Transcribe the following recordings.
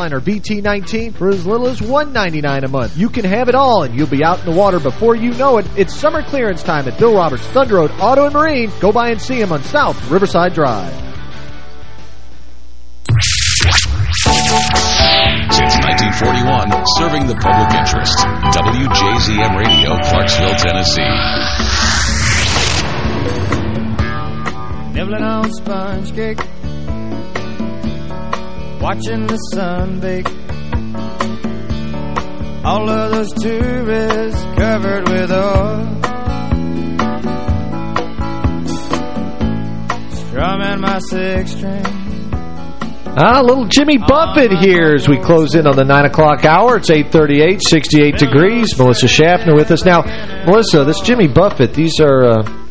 or VT19 for as little as $1.99 a month. You can have it all, and you'll be out in the water before you know it. It's summer clearance time at Bill Roberts Thunder Road Auto and Marine. Go by and see him on South Riverside Drive. Since 1941, serving the public interest. WJZM Radio, Clarksville, Tennessee. Nibbling on sponge cake Watching the sun bake All of those tourists covered with oil Strumming my six string Ah, little Jimmy Buffett here as we close in on the 9 o'clock hour. It's 838, 68 degrees. Melissa Schaffner with us. Now, Melissa, this Jimmy Buffett, these are uh,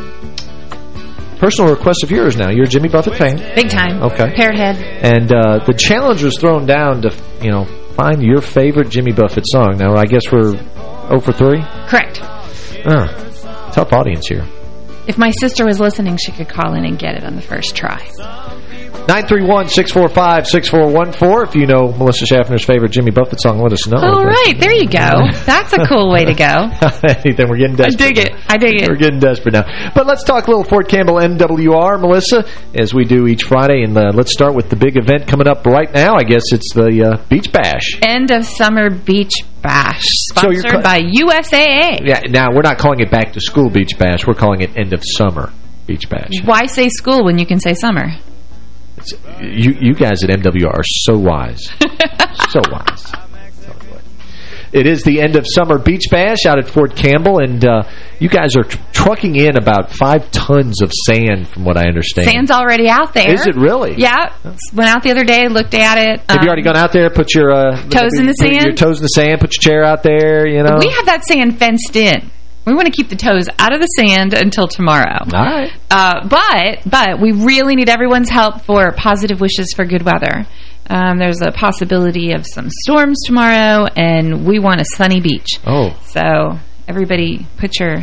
personal request of yours now. You're a Jimmy Buffett fan? Big time. Okay. Parrot head. And uh, the challenge was thrown down to, you know, find your favorite Jimmy Buffett song. Now, I guess we're 0 for 3? Correct. Uh, tough audience here. If my sister was listening, she could call in and get it on the first try. 931-645-6414. If you know Melissa Schaffner's favorite Jimmy Buffett song, let us know. All right, there you go. That's a cool way to go. Anything, we're getting desperate. I dig it. I dig it. We're getting desperate now. But let's talk a little Fort Campbell MWR, Melissa, as we do each Friday. And uh, let's start with the big event coming up right now. I guess it's the uh, Beach Bash. End of Summer Beach Bash, sponsored so by USAA. Yeah, now we're not calling it Back to School Beach Bash. We're calling it End of Summer Beach Bash. Why say school when you can say summer? It's, you, you guys at MWR are so wise. so wise. It is the end of summer beach bash out at Fort Campbell, and uh, you guys are tr trucking in about five tons of sand, from what I understand. Sand's already out there. Is it really? Yeah. Went out the other day, looked at it. Have um, you already gone out there, put your uh, toes in the sand? Your toes in the sand, put your chair out there, you know? We have that sand fenced in. We want to keep the toes out of the sand until tomorrow. All right. Uh, but, but we really need everyone's help for positive wishes for good weather. Um, there's a possibility of some storms tomorrow, and we want a sunny beach. Oh. So everybody put your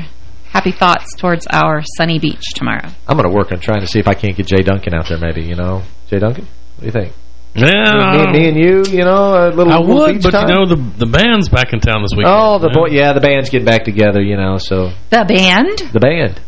happy thoughts towards our sunny beach tomorrow. I'm going to work on trying to see if I can't get Jay Duncan out there maybe, you know. Jay Duncan, what do you think? Yeah, me, me, and you, you know, a little. I little would, but time? you know, the the band's back in town this weekend. Oh, the boy, yeah, the band's getting back together, you know. So the band, the band.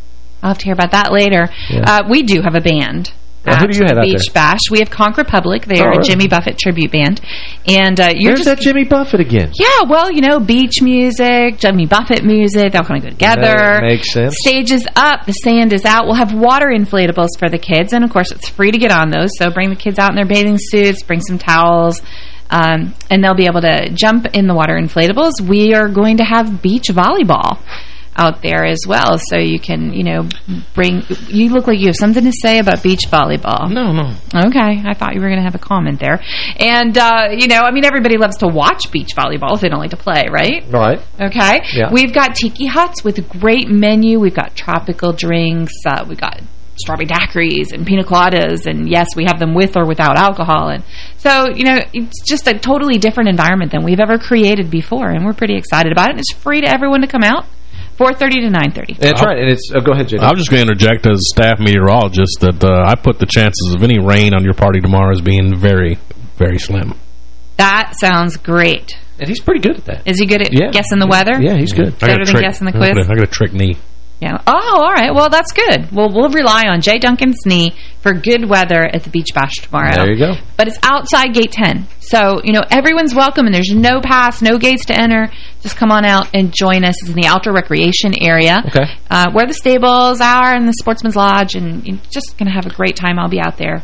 I'll have to hear about that later. Yeah. Uh, we do have a band. Well, who do you have Beach? Bash. We have Conch Republic. They are Oh, a? Jimmy Buffett tribute band. And uh, you're There's just that Jimmy Buffett again. Yeah, well, you know, beach music, Jimmy Buffett music, they all kind of go together. That makes sense. Stage is up, the sand is out. We'll have water inflatables for the kids, and of course, it's free to get on those. So bring the kids out in their bathing suits, bring some towels, um, and they'll be able to jump in the water inflatables. We are going to have beach volleyball out there as well, so you can, you know, bring... You look like you have something to say about beach volleyball. No, no. Okay, I thought you were going to have a comment there. And, uh, you know, I mean, everybody loves to watch beach volleyball if they don't like to play, right? Right. Okay. Yeah. We've got tiki huts with a great menu. We've got tropical drinks. Uh, we've got strawberry daiquiris and pina coladas. And, yes, we have them with or without alcohol. And so, you know, it's just a totally different environment than we've ever created before. And we're pretty excited about it. And it's free to everyone to come out. 4.30 to 9.30. That's right. And it's, oh, go ahead, Jay. I'm just going to interject as staff meteorologist that uh, I put the chances of any rain on your party tomorrow as being very, very slim. That sounds great. And he's pretty good at that. Is he good at Yeah. guessing the weather? Yeah, he's good. Better than trick- guessing the I got quiz? a- I got a trick knee. Yeah. Oh, all right. Well, that's good. Well, we'll rely on Jay Duncan's knee for good weather at the Beach Bash tomorrow. There you go. But it's outside Gate 10. So, you know, everyone's welcome and there's no pass, no gates to enter. Just come on out and join us. It's in the outdoor recreation area. Okay. Uh, where the stables are and the Sportsman's Lodge. And you're just going to have a great time. I'll be out there.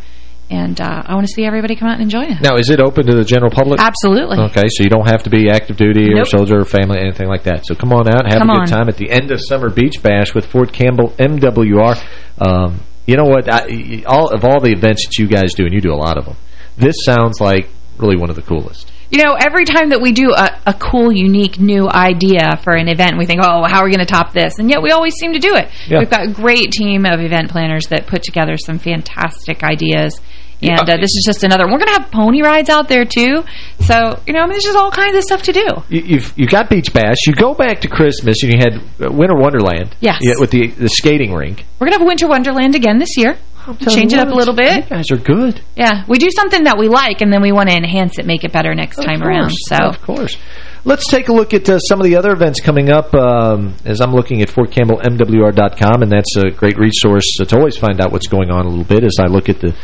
And uh, I want to see everybody come out and enjoy it. Now, is it open to the general public? Absolutely. Okay, so you don't have to be active duty or soldier or family, or anything like that. So come on out, have Come a good on. time at the end of summer beach bash with Fort Campbell MWR. Um, you know what? I, all of all the events that you guys do, and you do a lot of them. This sounds like really one of the coolest. You know, every time that we do a, a cool, unique, new idea for an event, we think, oh, how are we going to top this? And yet we always seem to do it. Yeah. We've got a great team of event planners that put together some fantastic ideas. And Yeah. uh, this is just another. We're going to have pony rides out there, too. So, you know, I mean, there's just all kinds of stuff to do. You, you've you got beach bash. You go back to Christmas and you had uh, Winter Wonderland. Yes. Yeah, with the the skating rink. We're going to have Winter Wonderland again this year. change it up a little bit. You guys are good. Yeah, we do something that we like, and then we want to enhance it, make it better next Of time course, around. So, Of course. Let's take a look at uh, some of the other events coming up um, as I'm looking at FortCampbellMWR.com, and that's a great resource to always find out what's going on a little bit as I look at the,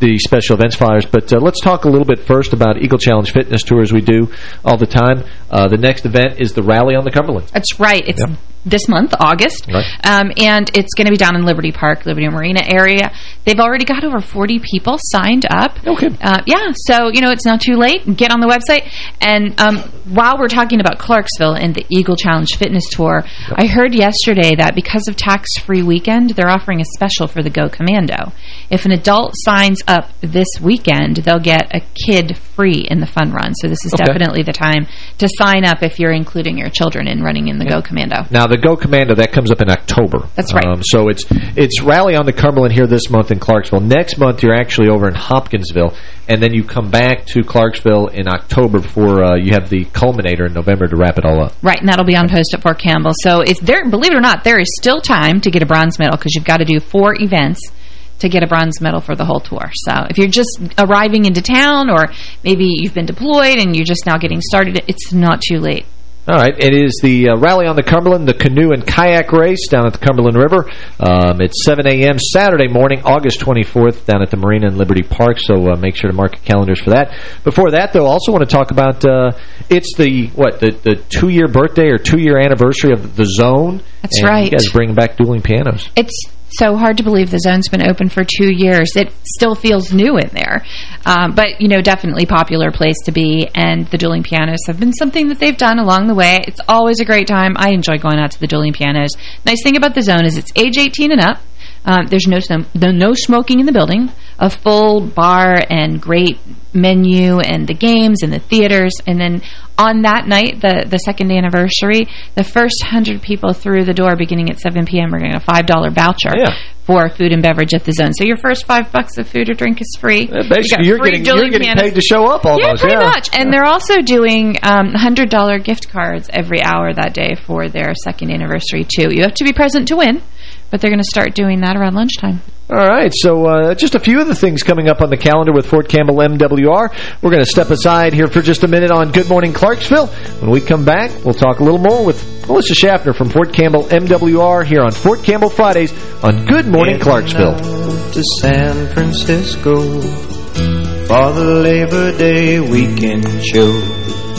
the special events flyers. But uh, let's talk a little bit first about Eagle Challenge Fitness Tours we do all the time. Uh, the next event is the Rally on the Cumberland. That's right. It's Yep. This month, August. Right. Um, and it's going to be down in Liberty Park, Liberty Marina area. They've already got over 40 people signed up. Okay. Uh, yeah, so, you know, it's not too late. Get on the website. And um, while we're talking about Clarksville and the Eagle Challenge Fitness Tour, I heard yesterday that because of tax-free weekend, they're offering a special for the Go Commando. If an adult signs up this weekend, they'll get a kid free in the fun run. So this is Okay. definitely the time to sign up if you're including your children in running in the Go Commando. Now, the Go Commando, that comes up in October. That's right. Um, so it's it's Rally on the Cumberland here this month in Clarksville. Next month, you're actually over in Hopkinsville, and then you come back to Clarksville in October before uh, you have the culminator in November to wrap it all up. Right, and that'll be on post at Fort Campbell. So if there, believe it or not, there is still time to get a bronze medal because you've got to do four events to get a bronze medal for the whole tour. So if you're just arriving into town or maybe you've been deployed and you're just now getting started, it's not too late. All right, it is the uh, Rally on the Cumberland, the canoe and kayak race down at the Cumberland River. Um, it's 7 a.m. Saturday morning, August 24th, down at the Marina and Liberty Park, so uh, make sure to mark your calendars for that. Before that, though, I also want to talk about, uh, it's the, what, the, the two-year birthday or two-year anniversary of the Zone. That's and right. you guys bringing back dueling pianos. It's so hard to believe the zone's been open for two years. It still feels new in there. Um, but, you know, definitely popular place to be. And the dueling pianos have been something that they've done along the way. It's always a great time. I enjoy going out to the dueling pianos. Nice thing about the zone is it's age 18 and up. Um, there's no, no no smoking in the building. A full bar and great menu and the games and the theaters. And then on that night, the, the second anniversary, the first 100 people through the door beginning at 7 p.m. are getting a $5 voucher Yeah. for food and beverage at the zone. So your first five bucks of food or drink is free. You basically, you're free getting, you're getting paid to show up almost. Yeah, pretty much. And they're also doing um, $100 gift cards every hour that day for their second anniversary, too. You have to be present to win, but they're going to start doing that around lunchtime. All right, so uh, just a few of the things coming up on the calendar with Fort Campbell MWR. We're going to step aside here for just a minute on Good Morning Clarksville. When we come back, we'll talk a little more with Melissa Schaffner from Fort Campbell MWR here on Fort Campbell Fridays on Good Morning Heading Clarksville. to San Francisco for the Labor Day weekend show.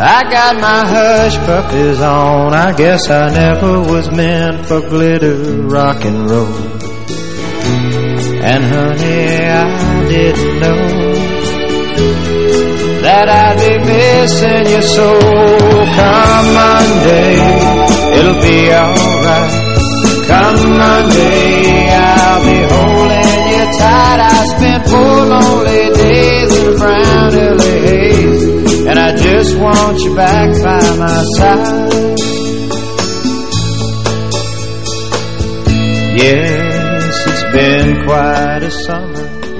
I got my hush puppies on. I guess I never was meant for glitter rock and roll. And honey, I didn't know that I'd be missing you so. Come Monday, it'll be alright. Come Monday, I'll be holding you tight. I spent four lonely days in brown LA haze, and I just want you back by my side. Yes, it's been quite a summer.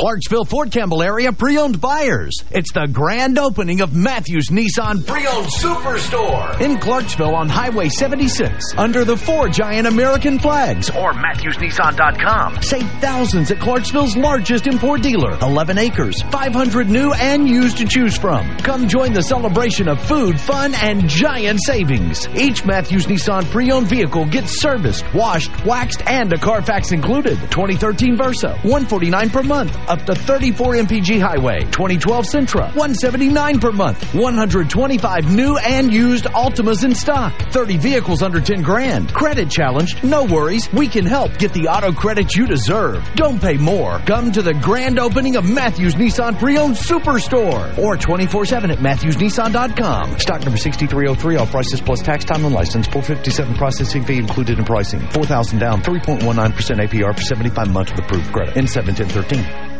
Clarksville Fort Campbell area pre-owned buyers. It's the grand opening of Matthews Nissan Pre-Owned Superstore in Clarksville on Highway 76 under the four giant American flags or MatthewsNissan.com. Save thousands at Clarksville's largest import dealer. 11 acres, 500 new and used to choose from. Come join the celebration of food, fun, and giant savings. Each Matthews Nissan pre-owned vehicle gets serviced, washed, waxed, and a Carfax included. 2013 Versa, 149 per month. Up to 34 MPG Highway. 2012 Sentra, 179 per month. 125 new and used Altimas in stock. 30 vehicles under 10 grand. Credit challenged? No worries. We can help get the auto credit you deserve. Don't pay more. Come to the grand opening of Matthews Nissan Pre-Owned Superstore or 24-7 at MatthewsNissan.com. Stock number 6303. All prices plus tax, time, and license. 457 processing fee included in pricing. 4000 down. 3.19% APR for 75 months with approved credit. In 71013.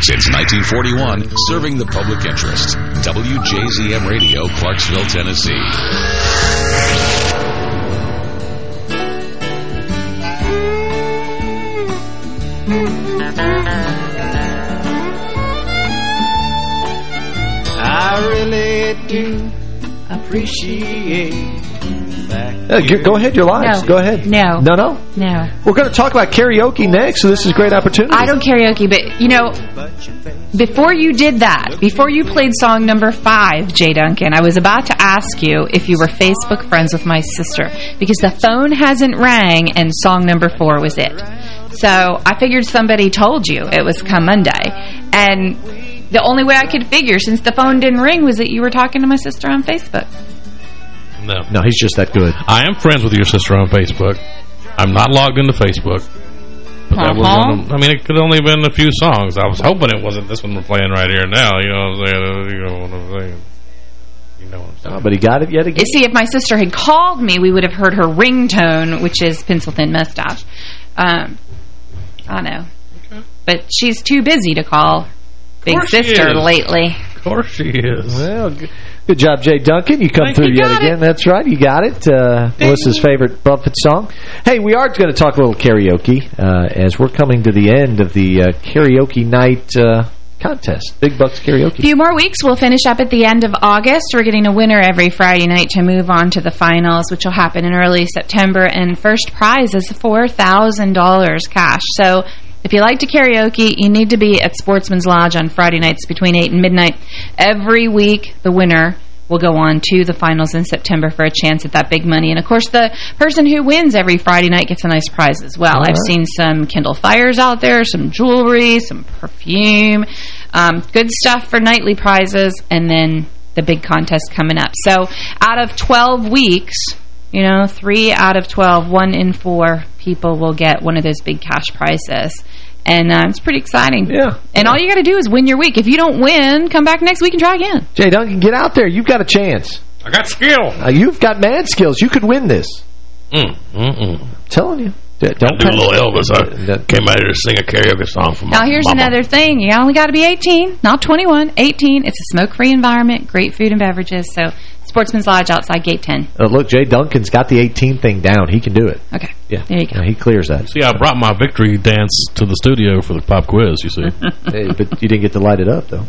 Since 1941, serving the public interest. WJZM Radio, Clarksville, Tennessee. I really do appreciate Uh, go ahead, you're live. No. Go ahead. No. No, no? No. We're going to talk about karaoke next, so this is a great opportunity. I don't karaoke, but, you know, before you did that, before you played song number five, Jay Duncan, I was about to ask you if you were Facebook friends with my sister, because the phone hasn't rang and song number four was it. So I figured somebody told you it was come Monday. And the only way I could figure, since the phone didn't ring, was that you were talking to my sister on Facebook. No. No, he's just that good. I am friends with your sister on Facebook. I'm not logged into Facebook. But that was one of, I mean, it could only have been a few songs. I was hoping it wasn't this one we're playing right here now. You know what I'm saying? You know what I'm saying? You know what I'm saying? Oh, but he got it yet again. You see, if my sister had called me, we would have heard her ringtone, which is Pencil Thin Mustache. Um, I know. But she's too busy to call Big Sister lately. Of course she is. Well, g- good job, Jay Duncan. You come Thank through you. yet Got again. That's right. You got it. Uh, Melissa's favorite Buffett song. Hey, we are going to talk a little karaoke uh, as we're coming to the end of the uh, karaoke night uh, contest. Big Bucks Karaoke. A Karaoke. few more weeks. We'll finish up at the end of August. We're getting a winner every Friday night to move on to the finals, which will happen in early September. And first prize is $4,000 cash. So if you like to karaoke, you need to be at Sportsman's Lodge on Friday nights between 8 and midnight. Every week, the winner will go on to the finals in September for a chance at that big money. And, of course, the person who wins every Friday night gets a nice prize as well. All I've seen some Kindle Fires out there, some jewelry, some perfume, um, good stuff for nightly prizes, and then the big contest coming up. So out of 12 weeks, you know, three out of 12, one in four people will get one of those big cash prizes. And uh, it's pretty exciting. Yeah. And all you got to do is win your week. If you don't win, come back next week and try again. Jay Duncan, get out there. You've got a chance. I got skill. Uh, you've got mad skills. You could win this. Mm, mm, mm. I'm telling you. Don't do a little Elvis. I came out here to sing a karaoke song for my Now, here's mama. another thing. You only got to be 18, not 21. 18. It's a smoke-free environment, great food and beverages. So, Sportsman's Lodge outside Gate 10. Uh, look, Jay Duncan's got the 18 thing down. He can do it. Okay. Yeah. There you go. Yeah, he clears that. See, I brought my victory dance to the studio for the pop quiz, you see. Hey, but you didn't get to light it up, though.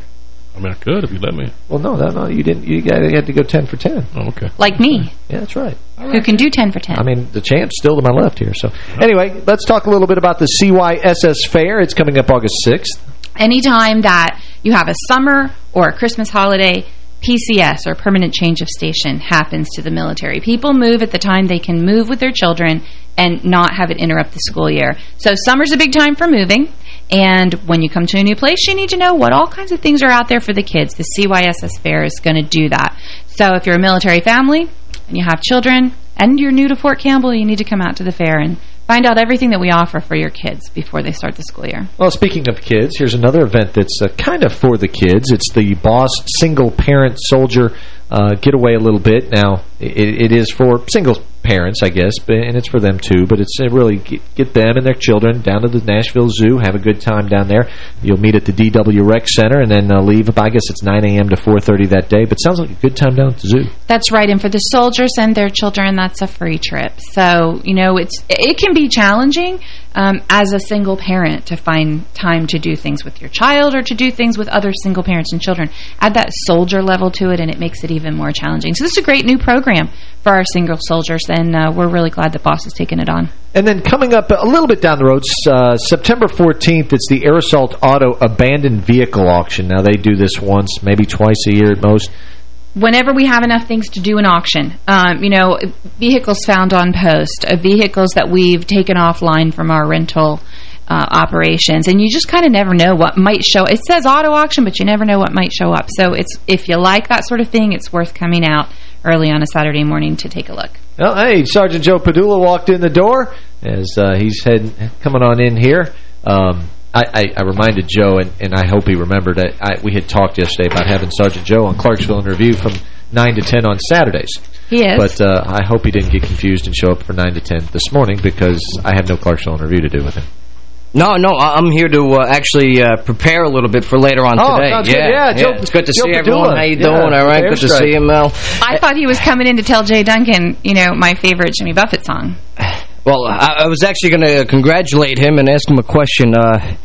I mean, I could if you let me. Well, no, no, no. You didn't. You got you had to go 10 for 10. Oh, okay. Like me, Yeah, that's right. who can do 10 for 10. I mean, the champ's still to my left here. So, anyway, let's talk a little bit about the CYSS Fair. It's coming up August 6th. Anytime that you have a summer or a Christmas holiday, PCS, or Permanent Change of Station, happens to the military. People move at the time they can move with their children and not have it interrupt the school year. So summer's a big time for moving. And when you come to a new place, you need to know what all kinds of things are out there for the kids. The CYSS Fair is going to do that. So if you're a military family and you have children and you're new to Fort Campbell, you need to come out to the fair and find out everything that we offer for your kids before they start the school year. Well, speaking of kids, here's another event that's uh, kind of for the kids. It's the Boss Single Parent Soldier uh, Getaway a little bit. Now, it, it is for single parents, I guess, but, and it's for them too, but it's uh, really get, get them and their children down to the Nashville Zoo, have a good time down there. You'll meet at the DW Rec Center and then uh, leave, I guess it's 9 a.m. to 4.30 that day, but sounds like a good time down at the zoo. That's right, and for the soldiers and their children, that's a free trip. So, you know, it's it can be challenging um, as a single parent to find time to do things with your child or to do things with other single parents and children. Add that soldier level to it, and it makes it even more challenging. So this is a great new program for our single soldiers, and uh, we're really glad that Boss has taken it on. And then coming up a little bit down the road, uh, September 14th, it's the Assault Auto Abandoned Vehicle Auction. Now, they do this once, maybe twice a year at most. Whenever we have enough things to do an auction, um, you know, vehicles found on post, uh, vehicles that we've taken offline from our rental uh, operations, and you just kind of never know what might show. It says auto auction, but you never know what might show up. So it's if you like that sort of thing, it's worth coming out early on a Saturday morning to take a look. Well, hey, Sergeant Joe Padula walked in the door as uh, he's head coming on in here. Um, I, I, I reminded Joe, and, and I hope he remembered, that I, we had talked yesterday about having Sergeant Joe on Clarksville in Review from 9 to 10 on Saturdays. He is. But uh, I hope he didn't get confused and show up for 9 to 10 this morning because I have no Clarksville in Review to do with him. No, no, I- I'm here to uh, actually uh, prepare a little bit for later on Oh, today. sounds good. yeah, Yeah, Joe- it's good to Joe see Padula. everyone. How you Yeah, doing? All right, good to airstrike. see you, Mel. I thought he was coming in to tell Jay Duncan, you know, my favorite Jimmy Buffett song. Well, I, I was actually going to congratulate him and ask him a question. Uh,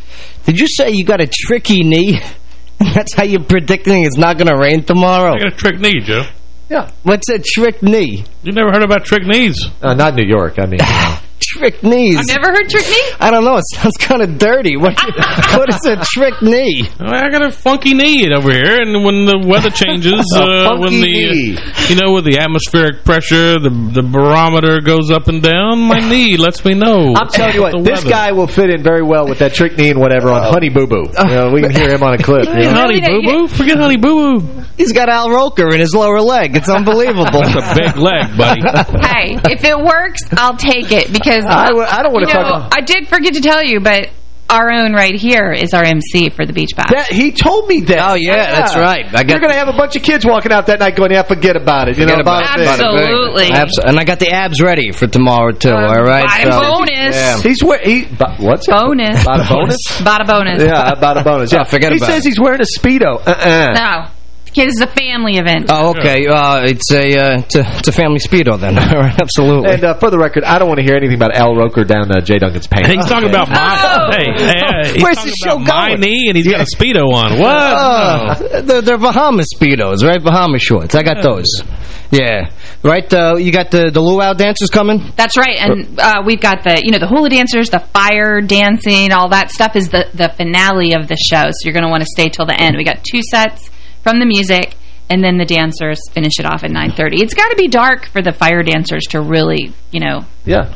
did you say you got a tricky knee? That's how you're predicting it's not going to rain tomorrow? I got a trick knee, Joe. Yeah. What's a trick knee? You never heard about trick knees? Uh, not New York. I mean, you know. Trick knees. I've never heard Trick knee. I don't know. It sounds kind of dirty. What, what is a trick knee? I got a funky knee over here, and when the weather changes, A uh, when the knee. uh, you know with the atmospheric pressure, the the barometer goes up and down, my knee lets me know. I'm telling you what, this weather. guy will fit in very well with that trick knee and whatever on Honey Boo Boo. You know, we can hear him on a clip. you Hey, know? honey boo boo, forget honey boo boo. He's got Al Roker in his lower leg. It's unbelievable. That's a big leg, buddy. hey, if it works, I'll take it because I w- I don't want you to know, talk. I did forget to tell you, but our own right here is our MC for the beach bash. That, he told me that. Oh, yeah, that's right. I got- You're going to have a bunch of kids walking out that night going, yeah, forget about it. You know, Forget about about it. it. Absolutely. Abs- and I got the abs ready for tomorrow, too, Um, all right? by bonus. Yeah. He's wearing, he, but what's it? Bonus. About a bonus? About a bonus. yeah, about a bonus. Yeah, forget he about says he's wearing a Speedo. Uh-uh. No. Kids is a family event. Oh, okay. Uh, it's a uh, it's a it's a family speedo then. All right, Absolutely. And uh, for the record, I don't want to hear anything about Al Roker down uh, Jay Duncan's pants. He's talking about my Oh. hey, hey, he's Where's the show about my knee, and he's got a speedo on. What? Uh, they're, they're Bahamas speedos, right? Bahamas shorts. I got those. Yeah, right. Uh, you got the the luau dancers coming. That's right, and uh, we've got the you know the hula dancers, the fire dancing, all that stuff is the the finale of the show. So you're going to want to stay till the end. We got two sets from the music, and then the dancers finish it off at 9:30. It's got to be dark for the fire dancers to really you know. Yeah.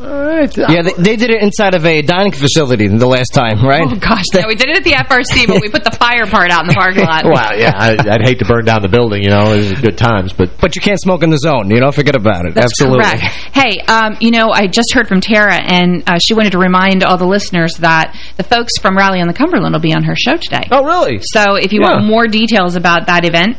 All right. Yeah, they, they did it inside of a dining facility the last time, right? Oh gosh, yeah, we did it at the FRC, but we put the fire part out in the parking lot. Wow, yeah, I, I'd hate to burn down the building, you know, it was good times, but... But you can't smoke in the zone, you know? Forget about it. That's Absolutely. correct. Hey, um, you know, I just heard from Tara, and uh, she wanted to remind all the listeners that the folks from Rally on the Cumberland will be on her show today. Oh, really? So if you Yeah. want more details about that event,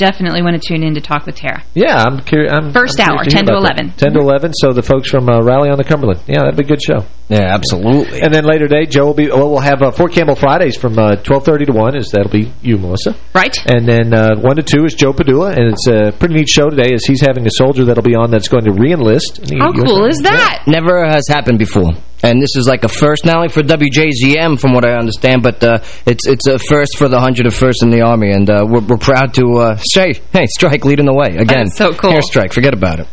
definitely want to tune in to talk with Tara. Yeah, I'm curious. I'm, First I'm hour, curious 10 to 11. that. 10 to 11, so the folks from uh, Rally on the Cumberland. Yeah, that'd be a good show. Yeah, absolutely. And then later today, Joe will be, well, we'll have uh, Fort Campbell Fridays from uh, 12.30 to 1, is that'll be you, Melissa. Right. And then uh, 1 to 2 is Joe Padula, and it's a pretty neat show today as he's having a soldier that'll be on that's going to re-enlist. How cool is that? Never has happened before. And this is like a first, not only for WJZM, from what I understand, but uh, it's it's a first for the 101st in the Army. And uh, we're, we're proud to uh, say, hey, Strike leading the way. Again, That's so cool. Airstrike, forget about it.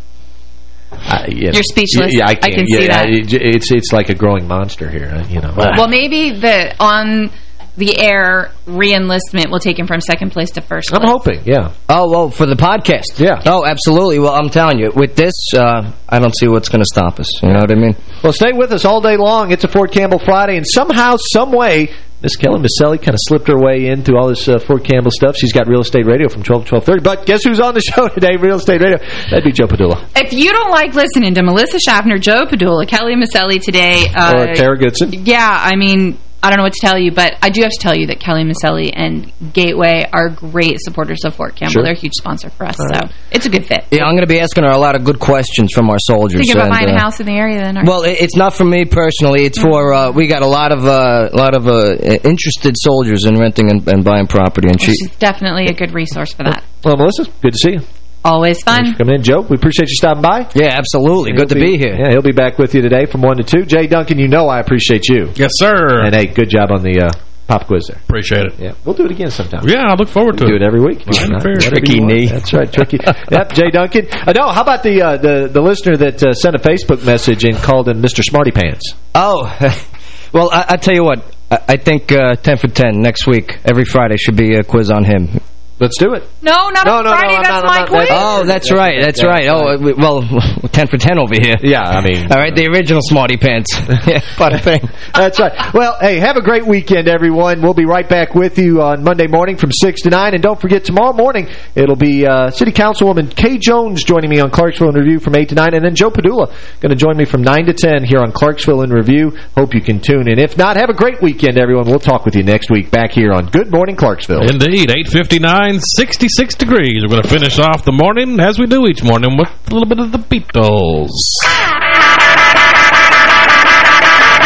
Uh, yeah. You're speechless. Yeah, I, I can't. can see yeah, that. it- it's it's like a growing monster here, uh, you know. Well, maybe the on the air re-enlistment will take him from second place to first place. I'm hoping, yeah. Oh, well, for the podcast. Yeah. Oh, absolutely. Well, I'm telling you, with this, uh, I don't see what's going to stop us. You know what I mean? Well, stay with us all day long. It's a Fort Campbell Friday, and somehow, some way, Miss Kelly Maselli kind of slipped her way in through all this uh, Fort Campbell stuff. She's got Real Estate Radio from 12 to 12.30. But guess who's on the show today, Real Estate Radio? That'd be Joe Padula. If you don't like listening to Melissa Schaffner, Joe Padula, Kelly Maselli today... Uh, or Tara Goodson. Yeah, I mean, I don't know what to tell you, but I do have to tell you that Kelly Maselli and Gateway are great supporters of Fort Campbell. Sure. They're a huge sponsor for us, so it's a good fit. Yeah, I'm going to be asking her a lot of good questions from our soldiers. Thinking about and, buying a uh, house in the area then? Well, it- it's not for me personally. It's for uh, we got a lot of uh, lot of uh, interested soldiers in renting and, and buying property, and you? she. She's definitely a good resource for that. Well, Melissa, good to see you. Always fun. Thanks for coming in. Joe, we appreciate you stopping by. Yeah, absolutely. Good to be here. Yeah, he'll be back with you today from 1 to 2. Jay Duncan, you know I appreciate you. Yes, sir. And, hey, good job on the uh, pop quiz there. Appreciate it. Yeah, we'll do it again sometime. Yeah, I look forward to do it. Do it every week. Fine, Not fair. whatever Tricky knee. That's right, tricky. yep, Jay Duncan. Uh, no, how about the uh, the the listener that uh, sent a Facebook message and called him Mr. Smarty Pants? Oh, well, I, I tell you what. I, I think uh, 10 for 10 next week, every Friday, should be a quiz on him. Let's do it. No, not No, on no, no, Friday. I'm That's not- I'm my not- quiz. Oh, that's right. That's Yeah, right. Oh, uh, well, 10 for 10 over here. Yeah, I mean. All right, the original Smarty Pants. yeah, bada bing. That's right. Well, hey, have a great weekend, everyone. We'll be right back with you on Monday morning from 6 to 9. And don't forget, tomorrow morning, it'll be uh, City Councilwoman Kay Jones joining me on Clarksville in Review from 8 to 9. And then Joe Padula going to join me from 9 to 10 here on Clarksville in Review. Hope you can tune in. If not, have a great weekend, everyone. We'll talk with you next week back here on Good Morning Clarksville. Indeed, 859, 66 degrees. We're going to finish off the morning, as we do each morning, with a little bit of the Beatles.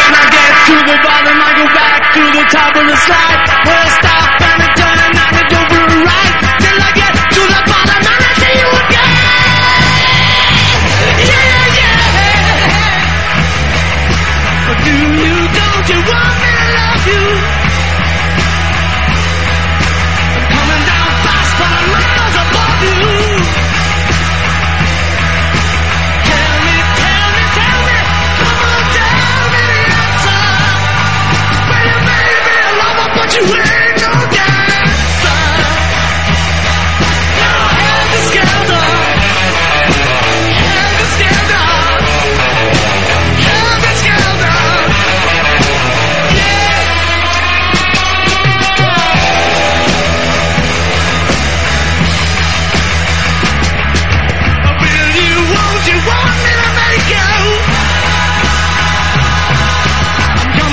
When I get to the bottom, I go back to the top of the slide. Where I stop